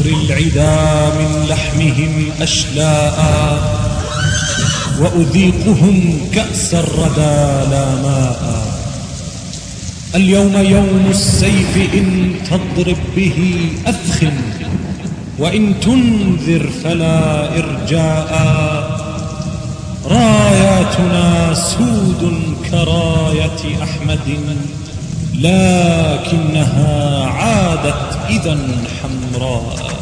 للعدا من لحمهم أشلاء وأذيقهم كأس الردى لا ماء. اليوم يوم السيف إن تضرب به أثخن وإن تنذر فلا إرجاء. راياتنا سود كراية أحمد. لكنها عادت إذا حمراء.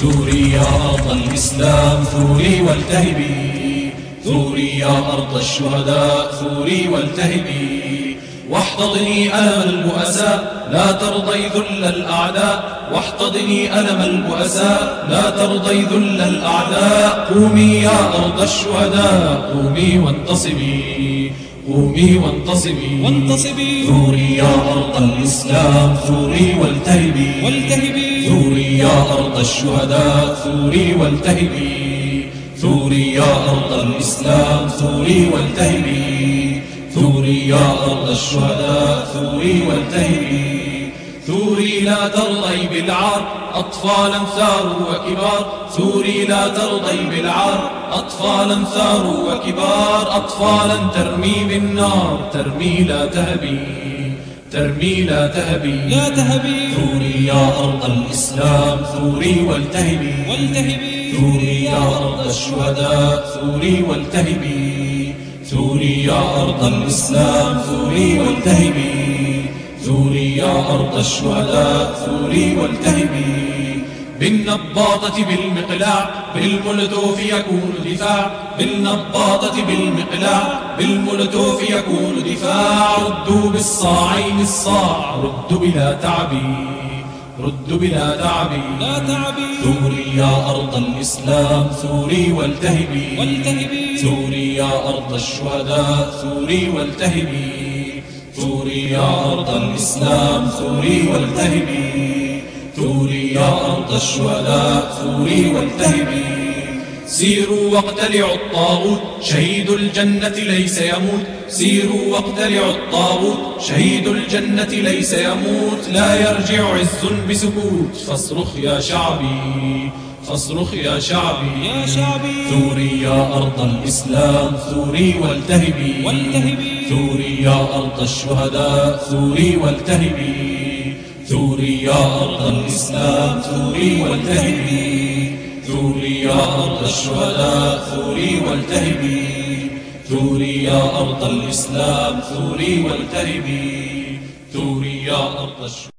ثوري يا أرض الإسلام ثوري والتهبي ثوري يا أرض الشهداء ثوري والتهبي واحتضني ألم البؤساء لا ترضي ذل الأعداء. واحتضني ألم البؤساء لا ترضي ذل الأعداء. قومي يا أرض الشهداء. قومي وانتصبي. قومي وانتصبي. وانتصبي. ثوري يا أرض الإسلام. ثوري والتهبي. والتهبي. ثوري يا أرض الشهداء. ثوري والتهبي. ثوري يا أرض الإسلام. ثوري والتهبي. ثوري يا أرض الشهداء ثوري والتهبي ثوري لا ترضي بالعار أطفالا ثاروا وكبار. ثوري لا ترضي بالعار أطفالا ثاروا وكبار. أطفالا ترمي بالنار ترمي لا تهبي. ترمي لا تهبي. لا تهبي. ثوري يا أرض الإسلام ثوري والتهبي والتهبي ثوري يا أرض الشهداء ثوري والتهبي ثوري يا أرض الإسلام ثوري والتهبي ثوري يا أرض الشهداء ثوري والتهبي بالنباطة بالمقلاع بالملتوف يكون دفاع. بالنباطة بالمقلاع بالملتوف يكون دفاع. ردوا بالصاعين الصاع ردوا بلا تعبي ردوا بلا تعبي لا تعبي ثوري يا أرض الإسلام. ثوري والتهبي والتهبي ثوري يا أرض الشهداء. ثوري والتهبي ثوري يا أرض الإسلام. ثوري والتهبي ثوري يا أرض الشهداء. ثوري والتهبي سيروا واقتلعوا الطاغوت شهيد الجنة ليس يموت. سيروا واقتلعوا الطاغوت شهيد الجنة ليس يموت. لا يرجع عز بسكوت. فاصرخ يا شعبي فاصرخ يا شعبي. يا شعبي. ثوري يا أرض الإسلام. ثوري والتهبي. والتهبي. ثوري يا أرض الشهداء. ثوري والتهبي. ثوري يا أرض الإسلام. ثوري والتهبي. يا أرض الشهداء ثوري والتهبي ثوري يا أرض الإسلام ثوري والتهبي ثوري يا أرض الشهداء.